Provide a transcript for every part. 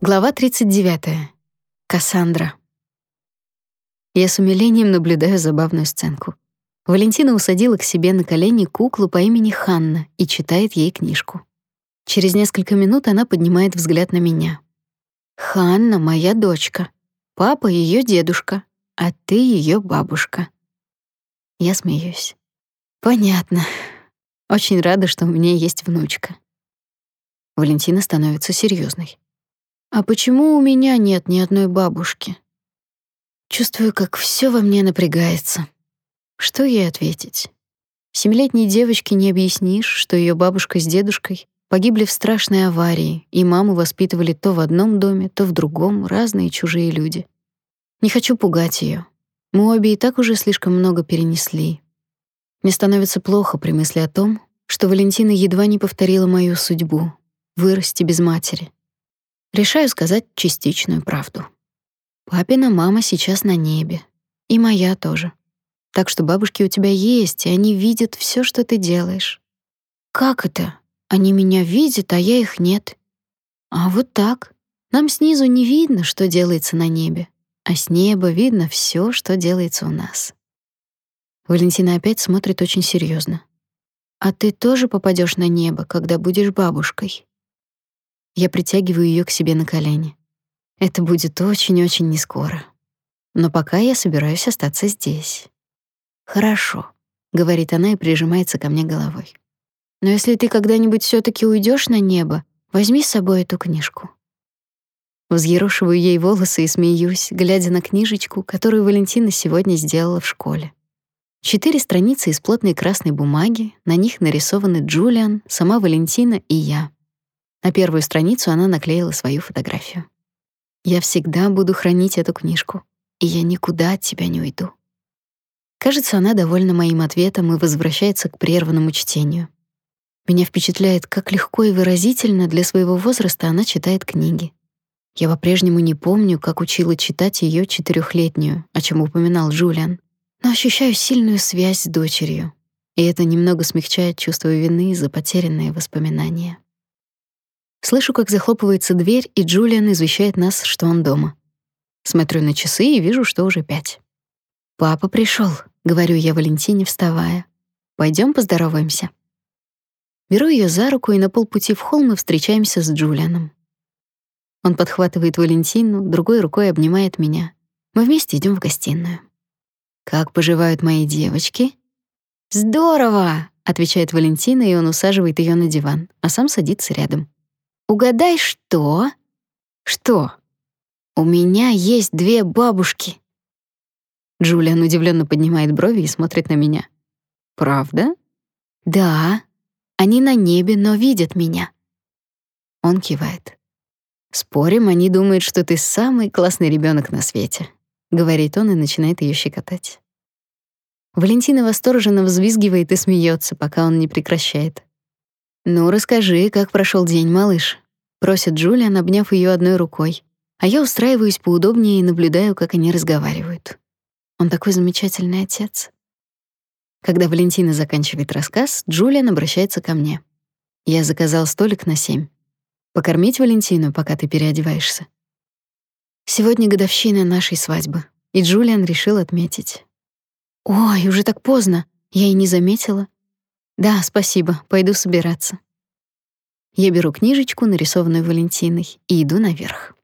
Глава 39. Кассандра. Я с умилением наблюдаю забавную сценку. Валентина усадила к себе на колени куклу по имени Ханна и читает ей книжку. Через несколько минут она поднимает взгляд на меня. «Ханна — моя дочка. Папа — ее дедушка, а ты — ее бабушка». Я смеюсь. «Понятно. Очень рада, что у меня есть внучка». Валентина становится серьезной. А почему у меня нет ни одной бабушки? Чувствую, как все во мне напрягается. Что ей ответить? Семилетней девочке не объяснишь, что ее бабушка с дедушкой погибли в страшной аварии, и маму воспитывали то в одном доме, то в другом, разные чужие люди. Не хочу пугать ее. Мы обе и так уже слишком много перенесли. Мне становится плохо при мысли о том, что Валентина едва не повторила мою судьбу — вырасти без матери. Решаю сказать частичную правду. Папина мама сейчас на небе, и моя тоже. Так что бабушки у тебя есть, и они видят все, что ты делаешь. Как это? Они меня видят, а я их нет. А вот так. Нам снизу не видно, что делается на небе, а с неба видно все, что делается у нас. Валентина опять смотрит очень серьезно. А ты тоже попадешь на небо, когда будешь бабушкой? Я притягиваю ее к себе на колени. Это будет очень-очень нескоро. Но пока я собираюсь остаться здесь. Хорошо, говорит она и прижимается ко мне головой. Но если ты когда-нибудь все таки уйдешь на небо, возьми с собой эту книжку. Взъерошиваю ей волосы и смеюсь, глядя на книжечку, которую Валентина сегодня сделала в школе. Четыре страницы из плотной красной бумаги, на них нарисованы Джулиан, сама Валентина и я. На первую страницу она наклеила свою фотографию. Я всегда буду хранить эту книжку, и я никуда от тебя не уйду. Кажется, она довольна моим ответом и возвращается к прерванному чтению. Меня впечатляет, как легко и выразительно для своего возраста она читает книги. Я по-прежнему не помню, как учила читать ее четырехлетнюю, о чем упоминал Джулиан, но ощущаю сильную связь с дочерью, и это немного смягчает чувство вины за потерянные воспоминания. Слышу, как захлопывается дверь, и Джулиан извещает нас, что он дома. Смотрю на часы и вижу, что уже пять. «Папа пришел, говорю я Валентине, вставая. Пойдем поздороваемся». Беру ее за руку, и на полпути в холл мы встречаемся с Джулианом. Он подхватывает Валентину, другой рукой обнимает меня. Мы вместе идем в гостиную. «Как поживают мои девочки?» «Здорово!» — отвечает Валентина, и он усаживает ее на диван, а сам садится рядом. Угадай, что? Что? У меня есть две бабушки. Джулиан удивленно поднимает брови и смотрит на меня. Правда? Да. Они на небе, но видят меня. Он кивает. Спорим, они думают, что ты самый классный ребенок на свете, говорит он и начинает ее щекотать. Валентина восторженно взвизгивает и смеется, пока он не прекращает. «Ну, расскажи, как прошел день, малыш?» — просит Джулиан, обняв ее одной рукой. А я устраиваюсь поудобнее и наблюдаю, как они разговаривают. Он такой замечательный отец. Когда Валентина заканчивает рассказ, Джулиан обращается ко мне. Я заказал столик на семь. Покормить Валентину, пока ты переодеваешься. Сегодня годовщина нашей свадьбы, и Джулиан решил отметить. Ой, уже так поздно. Я и не заметила. Да, спасибо, пойду собираться. Я беру книжечку, нарисованную Валентиной, и иду наверх.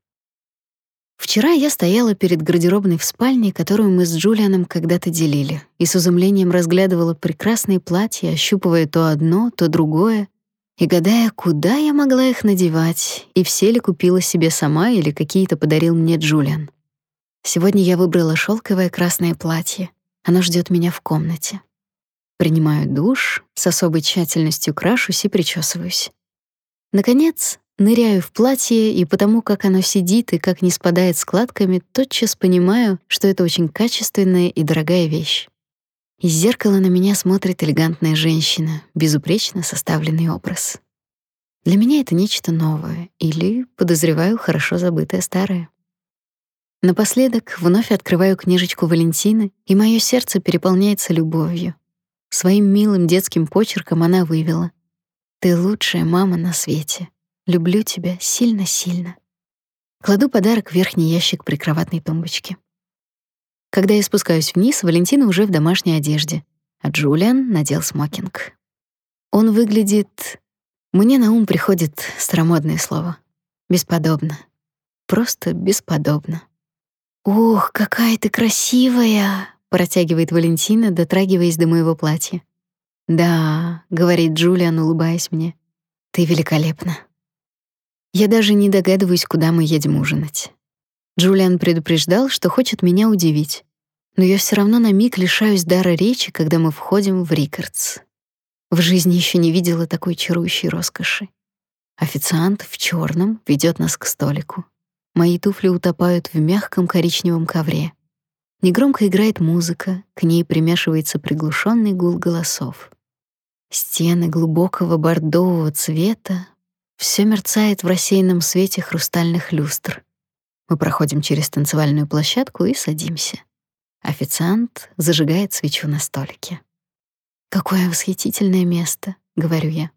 Вчера я стояла перед гардеробной в спальне, которую мы с Джулианом когда-то делили, и с изумлением разглядывала прекрасные платья, ощупывая то одно, то другое, и гадая, куда я могла их надевать, и все ли купила себе сама или какие-то подарил мне Джулиан. Сегодня я выбрала шелковое красное платье. Оно ждет меня в комнате. Принимаю душ, с особой тщательностью крашусь и причесываюсь. Наконец, ныряю в платье, и потому как оно сидит и как не спадает складками, тотчас понимаю, что это очень качественная и дорогая вещь. Из зеркала на меня смотрит элегантная женщина, безупречно составленный образ. Для меня это нечто новое или, подозреваю, хорошо забытое старое. Напоследок вновь открываю книжечку Валентины, и мое сердце переполняется любовью. Своим милым детским почерком она вывела: "Ты лучшая мама на свете. Люблю тебя сильно-сильно". Кладу подарок в верхний ящик прикроватной тумбочки. Когда я спускаюсь вниз, Валентина уже в домашней одежде, а Джулиан надел смокинг. Он выглядит... Мне на ум приходит старомодное слово. Бесподобно. Просто бесподобно. «Ох, какая ты красивая!» — протягивает Валентина, дотрагиваясь до моего платья. «Да», — говорит Джулиан, улыбаясь мне, — «ты великолепна». Я даже не догадываюсь, куда мы едем ужинать. Джулиан предупреждал, что хочет меня удивить, но я все равно на миг лишаюсь дара речи, когда мы входим в Рикардс. В жизни еще не видела такой чарующей роскоши. Официант в черном ведет нас к столику. Мои туфли утопают в мягком коричневом ковре. Негромко играет музыка, к ней примешивается приглушенный гул голосов. Стены глубокого бордового цвета все мерцает в рассеянном свете хрустальных люстр. Мы проходим через танцевальную площадку и садимся. Официант зажигает свечу на столике. «Какое восхитительное место», — говорю я.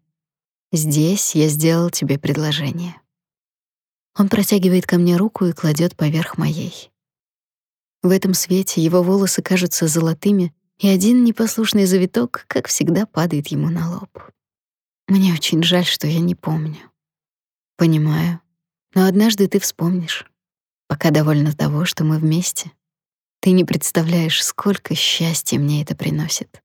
«Здесь я сделал тебе предложение». Он протягивает ко мне руку и кладет поверх моей. В этом свете его волосы кажутся золотыми, и один непослушный завиток, как всегда, падает ему на лоб. Мне очень жаль, что я не помню. Понимаю. Но однажды ты вспомнишь. Пока довольна того, что мы вместе. Ты не представляешь, сколько счастья мне это приносит.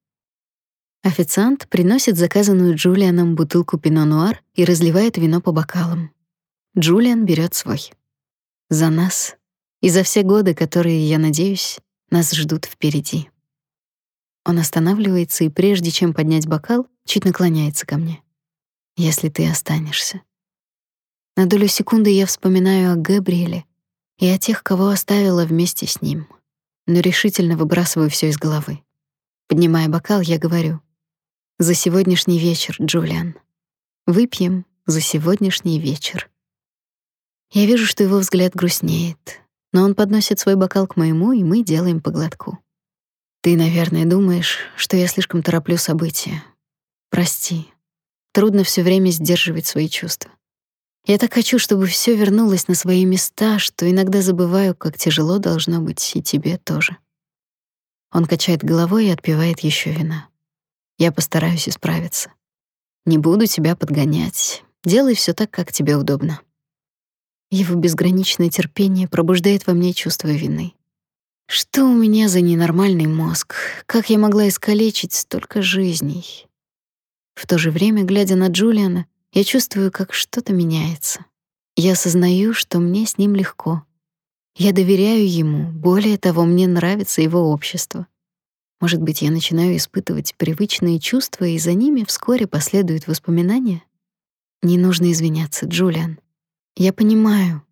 Официант приносит заказанную Джулианом бутылку пино-нуар и разливает вино по бокалам. Джулиан берет свой. За нас и за все годы, которые, я надеюсь, нас ждут впереди. Он останавливается и прежде чем поднять бокал, чуть наклоняется ко мне если ты останешься. На долю секунды я вспоминаю о Габриэле и о тех, кого оставила вместе с ним, но решительно выбрасываю все из головы. Поднимая бокал, я говорю: "За сегодняшний вечер, Джулиан. Выпьем за сегодняшний вечер". Я вижу, что его взгляд грустнеет, но он подносит свой бокал к моему, и мы делаем по глотку. Ты, наверное, думаешь, что я слишком тороплю события. Прости, Трудно все время сдерживать свои чувства. Я так хочу, чтобы все вернулось на свои места, что иногда забываю, как тяжело должно быть и тебе тоже. Он качает головой и отпивает еще вина. Я постараюсь исправиться. Не буду тебя подгонять. Делай все так, как тебе удобно. Его безграничное терпение пробуждает во мне чувство вины. Что у меня за ненормальный мозг? Как я могла искалечить столько жизней? В то же время, глядя на Джулиана, я чувствую, как что-то меняется. Я осознаю, что мне с ним легко. Я доверяю ему, более того, мне нравится его общество. Может быть, я начинаю испытывать привычные чувства, и за ними вскоре последуют воспоминания? Не нужно извиняться, Джулиан. Я понимаю.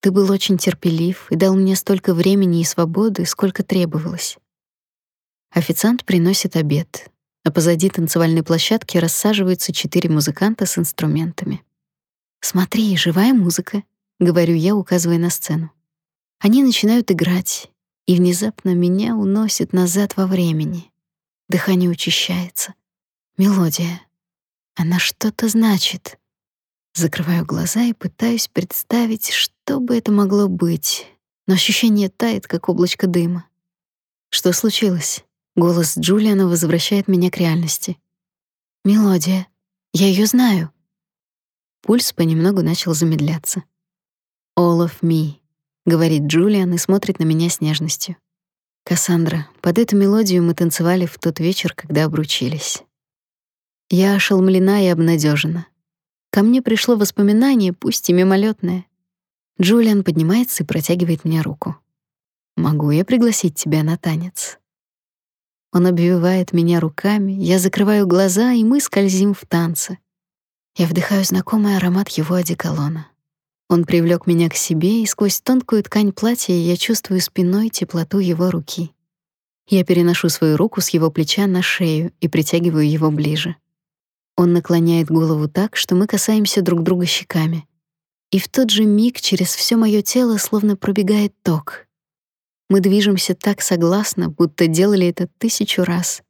Ты был очень терпелив и дал мне столько времени и свободы, сколько требовалось. Официант приносит обед, а позади танцевальной площадки рассаживаются четыре музыканта с инструментами. «Смотри, живая музыка», — говорю я, указывая на сцену. Они начинают играть, и внезапно меня уносит назад во времени. Дыхание учащается. Мелодия. Она что-то значит. Закрываю глаза и пытаюсь представить, что бы это могло быть, но ощущение тает, как облачко дыма. Что случилось? Голос Джулиана возвращает меня к реальности. Мелодия. Я ее знаю. Пульс понемногу начал замедляться. All of me, говорит Джулиан и смотрит на меня с нежностью. Кассандра, под эту мелодию мы танцевали в тот вечер, когда обручились. Я ошеломлена и обнадежена. Ко мне пришло воспоминание, пусть и мимолетное. Джулиан поднимается и протягивает мне руку. Могу я пригласить тебя на танец? Он обвивает меня руками, я закрываю глаза, и мы скользим в танце. Я вдыхаю знакомый аромат его одеколона. Он привлек меня к себе, и сквозь тонкую ткань платья я чувствую спиной теплоту его руки. Я переношу свою руку с его плеча на шею и притягиваю его ближе. Он наклоняет голову так, что мы касаемся друг друга щеками. И в тот же миг через все моё тело словно пробегает ток. Мы движемся так согласно, будто делали это тысячу раз.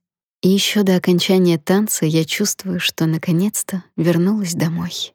И еще до окончания танца я чувствую, что наконец-то вернулась домой.